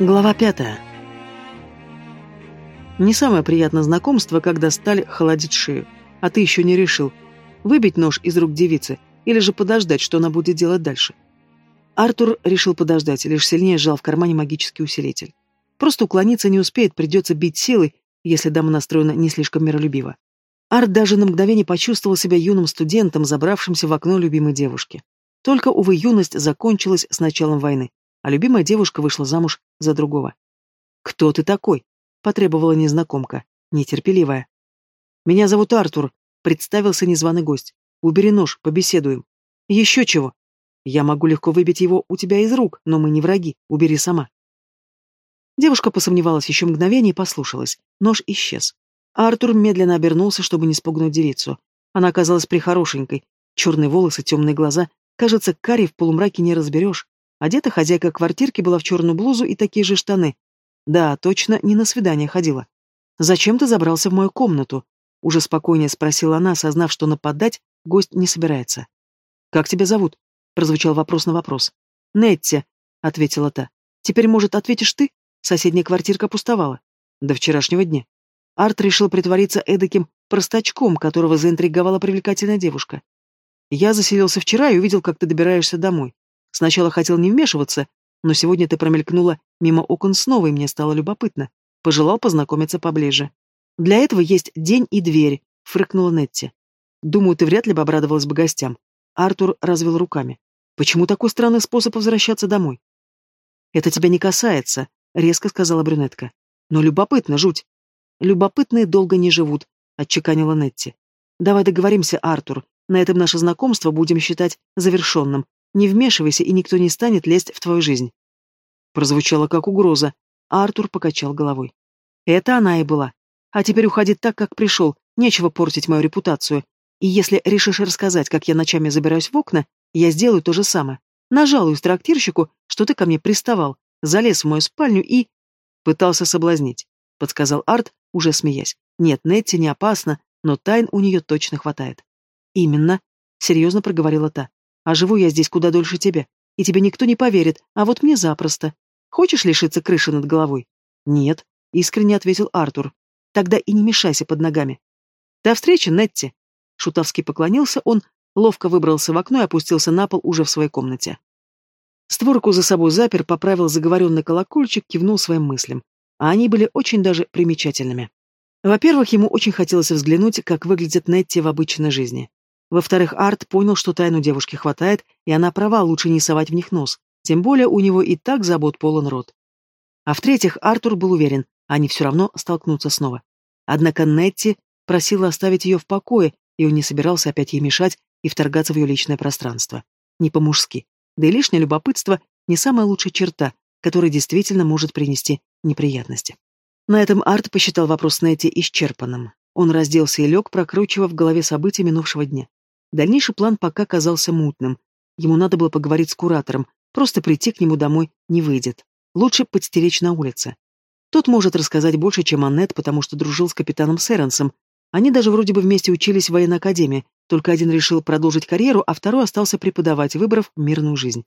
Глава пятая. Не самое приятное знакомство, когда сталь холодит шею. А ты еще не решил, выбить нож из рук девицы или же подождать, что она будет делать дальше. Артур решил подождать, лишь сильнее сжал в кармане магический усилитель. Просто уклониться не успеет, придется бить силой, если дама настроена не слишком миролюбиво. Арт даже на мгновение почувствовал себя юным студентом, забравшимся в окно любимой девушки. Только, увы, юность закончилась с началом войны а любимая девушка вышла замуж за другого. «Кто ты такой?» — потребовала незнакомка, нетерпеливая. «Меня зовут Артур», — представился незваный гость. «Убери нож, побеседуем». «Еще чего?» «Я могу легко выбить его у тебя из рук, но мы не враги, убери сама». Девушка посомневалась еще мгновение и послушалась. Нож исчез. А Артур медленно обернулся, чтобы не спугнуть девицу. Она оказалась прихорошенькой. Черные волосы, темные глаза. Кажется, карий в полумраке не разберешь. Одета хозяйка квартирки была в черную блузу и такие же штаны. Да, точно, не на свидание ходила. «Зачем ты забрался в мою комнату?» Уже спокойнее спросила она, осознав, что нападать гость не собирается. «Как тебя зовут?» Прозвучал вопрос на вопрос. «Нетти», — ответила та. «Теперь, может, ответишь ты? Соседняя квартирка пустовала. До вчерашнего дня». Арт решил притвориться эдаким простачком, которого заинтриговала привлекательная девушка. «Я заселился вчера и увидел, как ты добираешься домой. Сначала хотел не вмешиваться, но сегодня ты промелькнула мимо окон снова, и мне стало любопытно. Пожелал познакомиться поближе. Для этого есть день и дверь, фрыкнула Нетти. Думаю, ты вряд ли бы обрадовалась бы гостям. Артур развел руками. Почему такой странный способ возвращаться домой? Это тебя не касается, резко сказала брюнетка. Но любопытно, жуть. Любопытные долго не живут, отчеканила Нетти. Давай договоримся, Артур. На этом наше знакомство будем считать завершенным. Не вмешивайся, и никто не станет лезть в твою жизнь. Прозвучало как угроза, а Артур покачал головой. Это она и была. А теперь уходи так, как пришел, нечего портить мою репутацию. И если решишь рассказать, как я ночами забираюсь в окна, я сделаю то же самое. Нажалуюсь трактирщику, что ты ко мне приставал, залез в мою спальню и... Пытался соблазнить, подсказал Арт, уже смеясь. Нет, Нетти не опасно, но тайн у нее точно хватает. Именно, серьезно проговорила та. А живу я здесь куда дольше тебя, и тебе никто не поверит, а вот мне запросто. Хочешь лишиться крыши над головой? Нет, искренне ответил Артур. Тогда и не мешайся под ногами. До встречи, Нетти. Шутовски поклонился он, ловко выбрался в окно и опустился на пол уже в своей комнате. Створку за собой запер, поправил заговоренный колокольчик, кивнул своим мыслям. А они были очень даже примечательными. Во-первых, ему очень хотелось взглянуть, как выглядит Нетти в обычной жизни. Во-вторых, Арт понял, что тайну девушки хватает, и она права, лучше не совать в них нос. Тем более у него и так забот полон рот. А в-третьих, Артур был уверен, они все равно столкнутся снова. Однако Нетти просила оставить ее в покое, и он не собирался опять ей мешать и вторгаться в ее личное пространство. Не по-мужски. Да и лишнее любопытство — не самая лучшая черта, которая действительно может принести неприятности. На этом Арт посчитал вопрос Нетти исчерпанным. Он разделся и лег, прокручивая в голове события минувшего дня. Дальнейший план пока казался мутным. Ему надо было поговорить с куратором, просто прийти к нему домой не выйдет. Лучше подстеречь на улице. Тот может рассказать больше, чем Аннет, потому что дружил с капитаном Сэренсом. Они даже вроде бы вместе учились в военной академии, только один решил продолжить карьеру, а второй остался преподавать, выбрав мирную жизнь.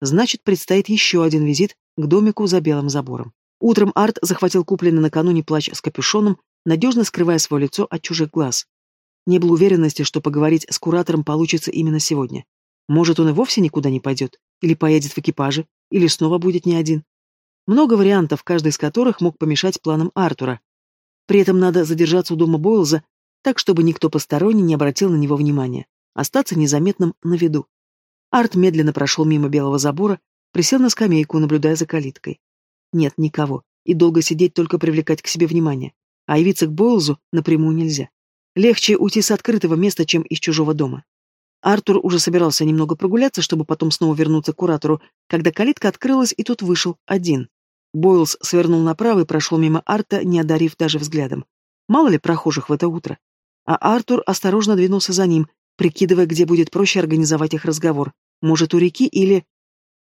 Значит, предстоит еще один визит к домику за белым забором. Утром Арт захватил купленный накануне плащ с капюшоном, надежно скрывая свое лицо от чужих глаз. Не было уверенности, что поговорить с куратором получится именно сегодня. Может, он и вовсе никуда не пойдет, или поедет в экипаже, или снова будет не один. Много вариантов, каждый из которых мог помешать планам Артура. При этом надо задержаться у дома Бойлза, так, чтобы никто посторонний не обратил на него внимания, остаться незаметным на виду. Арт медленно прошел мимо белого забора, присел на скамейку, наблюдая за калиткой. Нет никого, и долго сидеть только привлекать к себе внимание, а явиться к Бойлзу напрямую нельзя. Легче уйти с открытого места, чем из чужого дома. Артур уже собирался немного прогуляться, чтобы потом снова вернуться к куратору, когда калитка открылась, и тут вышел один. Бойлс свернул направо и прошел мимо Арта, не одарив даже взглядом. Мало ли прохожих в это утро. А Артур осторожно двинулся за ним, прикидывая, где будет проще организовать их разговор. Может, у реки или...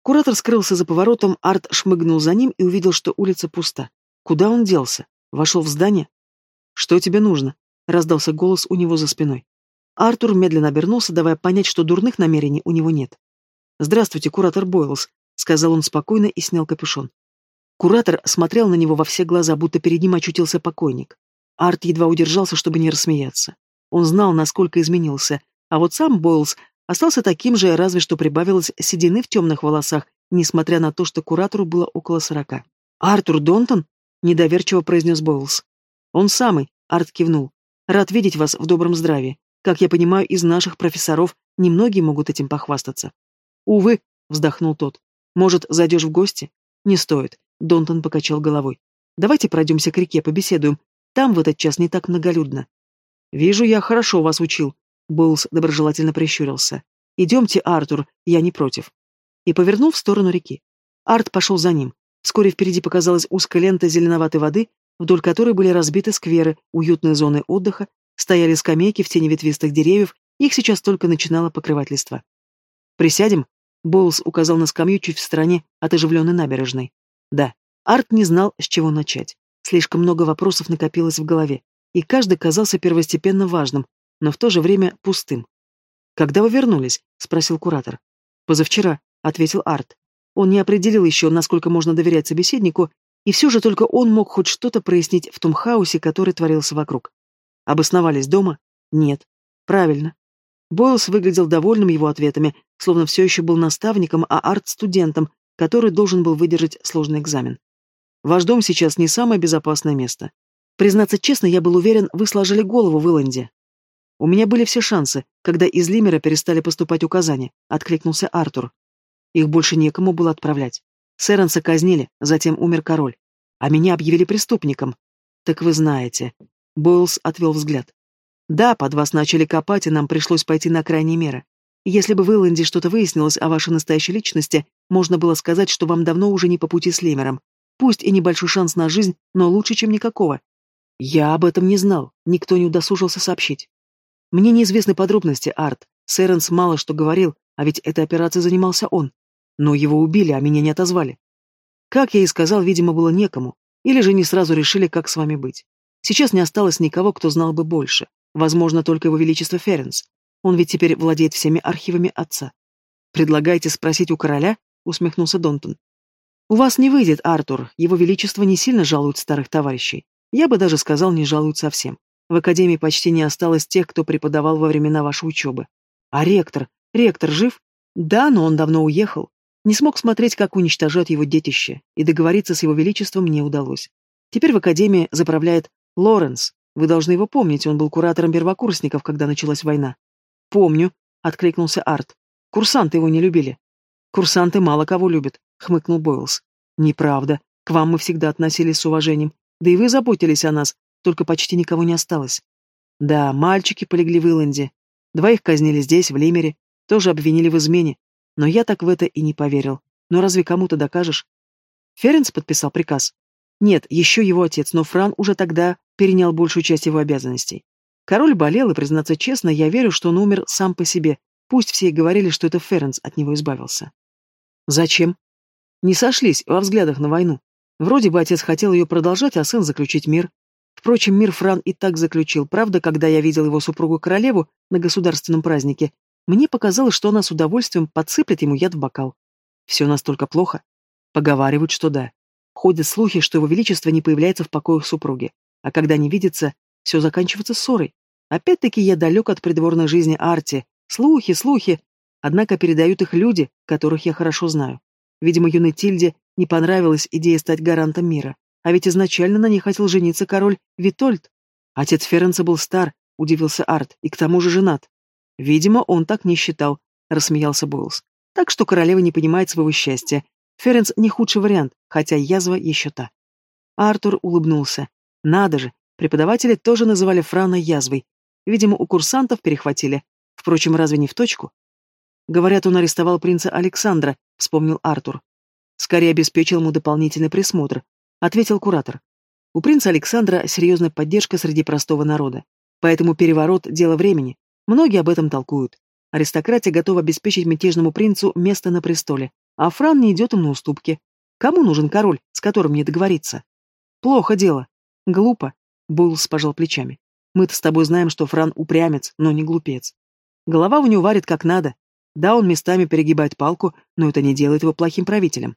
Куратор скрылся за поворотом, Арт шмыгнул за ним и увидел, что улица пуста. Куда он делся? Вошел в здание? «Что тебе нужно?» Раздался голос у него за спиной. Артур медленно обернулся, давая понять, что дурных намерений у него нет. «Здравствуйте, куратор Бойлс», — сказал он спокойно и снял капюшон. Куратор смотрел на него во все глаза, будто перед ним очутился покойник. Арт едва удержался, чтобы не рассмеяться. Он знал, насколько изменился, а вот сам Бойлс остался таким же, разве что прибавилось седины в темных волосах, несмотря на то, что куратору было около сорока. «Артур Донтон?» — недоверчиво произнес Бойлс. «Он самый», — Арт кивнул. «Рад видеть вас в добром здравии. Как я понимаю, из наших профессоров немногие могут этим похвастаться». «Увы», — вздохнул тот. «Может, зайдешь в гости?» «Не стоит», — Донтон покачал головой. «Давайте пройдемся к реке, побеседуем. Там в этот час не так многолюдно». «Вижу, я хорошо вас учил», — Боулс доброжелательно прищурился. «Идемте, Артур, я не против». И повернул в сторону реки. Арт пошел за ним. Вскоре впереди показалась узкая лента зеленоватой воды, вдоль которой были разбиты скверы, уютные зоны отдыха, стояли скамейки в тени ветвистых деревьев, их сейчас только начинало покрывать листва. «Присядем?» — Боулс указал на скамью чуть в стороне от оживленной набережной. «Да». Арт не знал, с чего начать. Слишком много вопросов накопилось в голове и каждый казался первостепенно важным, но в то же время пустым. «Когда вы вернулись?» — спросил куратор. «Позавчера», — ответил Арт. Он не определил еще, насколько можно доверять собеседнику, и все же только он мог хоть что-то прояснить в том хаосе, который творился вокруг. Обосновались дома? Нет. Правильно. Бойлс выглядел довольным его ответами, словно все еще был наставником, а Арт — студентом, который должен был выдержать сложный экзамен. Ваш дом сейчас не самое безопасное место. Признаться честно, я был уверен, вы сложили голову в Иланде. У меня были все шансы, когда из Лимера перестали поступать указания, откликнулся Артур. Их больше некому было отправлять. Сэренса казнили, затем умер король. А меня объявили преступником. Так вы знаете. Бойлс отвел взгляд. Да, под вас начали копать, и нам пришлось пойти на крайние меры. Если бы в Иланде что-то выяснилось о вашей настоящей личности, можно было сказать, что вам давно уже не по пути с Лемером. Пусть и небольшой шанс на жизнь, но лучше, чем никакого. Я об этом не знал, никто не удосужился сообщить. Мне неизвестны подробности, Арт. Сэренс мало что говорил, а ведь этой операцией занимался он. Но его убили, а меня не отозвали. Как я и сказал, видимо, было некому. Или же не сразу решили, как с вами быть. Сейчас не осталось никого, кто знал бы больше. Возможно, только его величество Ференс. Он ведь теперь владеет всеми архивами отца. «Предлагаете спросить у короля?» — усмехнулся Донтон. «У вас не выйдет, Артур. Его величество не сильно жалует старых товарищей. Я бы даже сказал, не жалуют совсем. В академии почти не осталось тех, кто преподавал во времена вашей учебы. А ректор? Ректор жив? Да, но он давно уехал. Не смог смотреть, как уничтожают его детище, и договориться с его величеством не удалось. Теперь в академии заправляет Лоренс. Вы должны его помнить, он был куратором первокурсников, когда началась война. Помню, откликнулся Арт. Курсанты его не любили. Курсанты мало кого любят, хмыкнул Бойлс. Неправда. К вам мы всегда относились с уважением. Да и вы заботились о нас, только почти никого не осталось. Да, мальчики полегли в Илленде. Двоих казнили здесь, в Лимере, тоже обвинили в измене. Но я так в это и не поверил. Но разве кому-то докажешь? Ференц подписал приказ. Нет, еще его отец, но Фран уже тогда перенял большую часть его обязанностей. Король болел, и, признаться честно, я верю, что он умер сам по себе. Пусть все и говорили, что это Ференц от него избавился. Зачем? Не сошлись во взглядах на войну. Вроде бы отец хотел ее продолжать, а сын заключить мир. Впрочем, мир Фран и так заключил. Правда, когда я видел его супругу-королеву на государственном празднике, мне показалось, что она с удовольствием подсыплет ему яд в бокал. Все настолько плохо. Поговаривают, что да. Ходят слухи, что его величество не появляется в покоях супруги. А когда не видится, все заканчивается ссорой. Опять-таки я далек от придворной жизни Арти. Слухи, слухи. Однако передают их люди, которых я хорошо знаю. Видимо, юной Тильде не понравилась идея стать гарантом мира. А ведь изначально на ней хотел жениться король Витольд. Отец Ференца был стар, удивился Арт, и к тому же женат. Видимо, он так не считал, рассмеялся Бойлс. Так что королева не понимает своего счастья. Ференц не худший вариант, хотя язва еще та. Артур улыбнулся. Надо же, преподаватели тоже называли Франа язвой. Видимо, у курсантов перехватили. Впрочем, разве не в точку? Говорят, он арестовал принца Александра, вспомнил Артур. Скорее обеспечил ему дополнительный присмотр, ответил куратор. У принца Александра серьезная поддержка среди простого народа. Поэтому переворот – дело времени. Многие об этом толкуют. Аристократия готова обеспечить мятежному принцу место на престоле, а Фран не идет им на уступки. Кому нужен король, с которым не договориться? Плохо дело. Глупо. Буйлс пожал плечами. Мы-то с тобой знаем, что Фран упрямец, но не глупец. Голова у него варит как надо. Да, он местами перегибает палку, но это не делает его плохим правителем.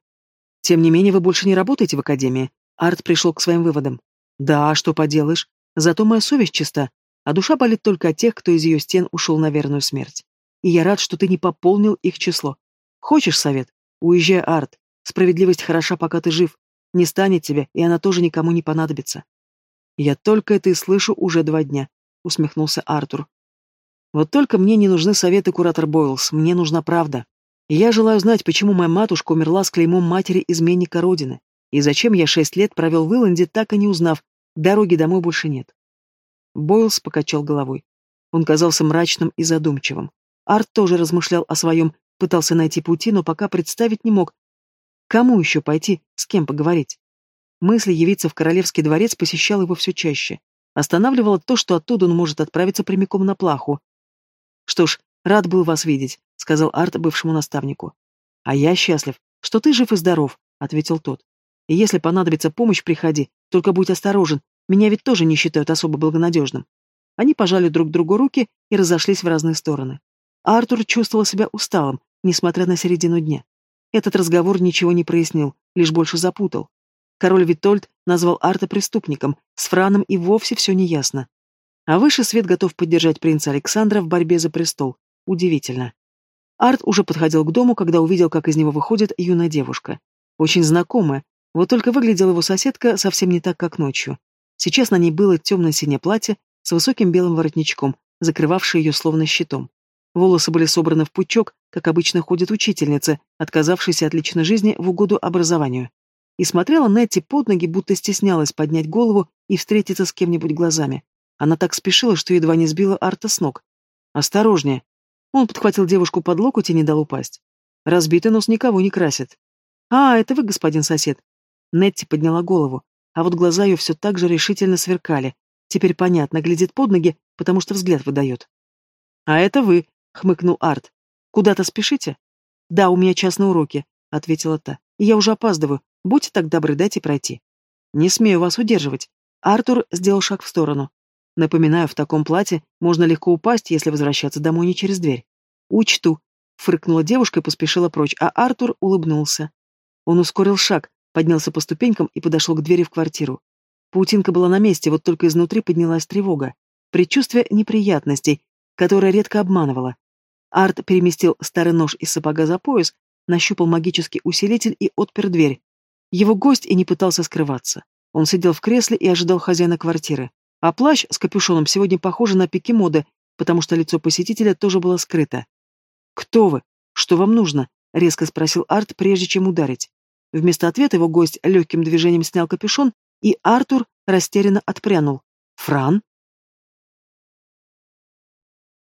Тем не менее, вы больше не работаете в академии. Арт пришел к своим выводам. Да, что поделаешь. Зато моя совесть чиста, а душа болит только от тех, кто из ее стен ушел на верную смерть. И я рад, что ты не пополнил их число. Хочешь совет? Уезжай, Арт. Справедливость хороша, пока ты жив. Не станет тебя, и она тоже никому не понадобится. Я только это и слышу уже два дня, усмехнулся Артур. Вот только мне не нужны советы, куратор Бойлс, мне нужна правда. Я желаю знать, почему моя матушка умерла с клеймом матери-изменника Родины, и зачем я шесть лет провел в Иланде, так и не узнав, дороги домой больше нет. Бойлс покачал головой. Он казался мрачным и задумчивым. Арт тоже размышлял о своем, пытался найти пути, но пока представить не мог. Кому еще пойти, с кем поговорить? Мысль явиться в королевский дворец посещала его все чаще. Останавливало то, что оттуда он может отправиться прямиком на плаху. Что ж, рад был вас видеть сказал Арт бывшему наставнику. А я счастлив, что ты жив и здоров, ответил тот. И если понадобится помощь, приходи, только будь осторожен, меня ведь тоже не считают особо благонадежным. Они пожали друг другу руки и разошлись в разные стороны. Артур чувствовал себя усталым, несмотря на середину дня. Этот разговор ничего не прояснил, лишь больше запутал. Король Витольд назвал Арта преступником, с Франом и вовсе все неясно. А выше свет готов поддержать принца Александра в борьбе за престол. Удивительно. Арт уже подходил к дому, когда увидел, как из него выходит юная девушка. Очень знакомая, вот только выглядела его соседка совсем не так, как ночью. Сейчас на ней было темно-синее платье с высоким белым воротничком, закрывавшее ее словно щитом. Волосы были собраны в пучок, как обычно ходят учительницы, отказавшиеся от личной жизни в угоду образованию. И смотрела Нетти под ноги, будто стеснялась поднять голову и встретиться с кем-нибудь глазами. Она так спешила, что едва не сбила Арта с ног. «Осторожнее!» Он подхватил девушку под локоть и не дал упасть. Разбитый нос никого не красит. «А, это вы, господин сосед». Нетти подняла голову, а вот глаза ее все так же решительно сверкали. Теперь понятно, глядит под ноги, потому что взгляд выдает. «А это вы», — хмыкнул Арт. «Куда-то спешите?» «Да, у меня час на уроке», — ответила та. «Я уже опаздываю. Будьте так добры, дайте пройти». «Не смею вас удерживать». Артур сделал шаг в сторону. Напоминаю, в таком платье можно легко упасть, если возвращаться домой не через дверь. «Учту», — фыркнула девушка и поспешила прочь, а Артур улыбнулся. Он ускорил шаг, поднялся по ступенькам и подошел к двери в квартиру. Паутинка была на месте, вот только изнутри поднялась тревога. Предчувствие неприятностей, которое редко обманывало. Арт переместил старый нож из сапога за пояс, нащупал магический усилитель и отпер дверь. Его гость и не пытался скрываться. Он сидел в кресле и ожидал хозяина квартиры. А плащ с капюшоном сегодня похоже на пики моды, потому что лицо посетителя тоже было скрыто. «Кто вы? Что вам нужно?» — резко спросил Арт, прежде чем ударить. Вместо ответа его гость легким движением снял капюшон, и Артур растерянно отпрянул. «Фран?»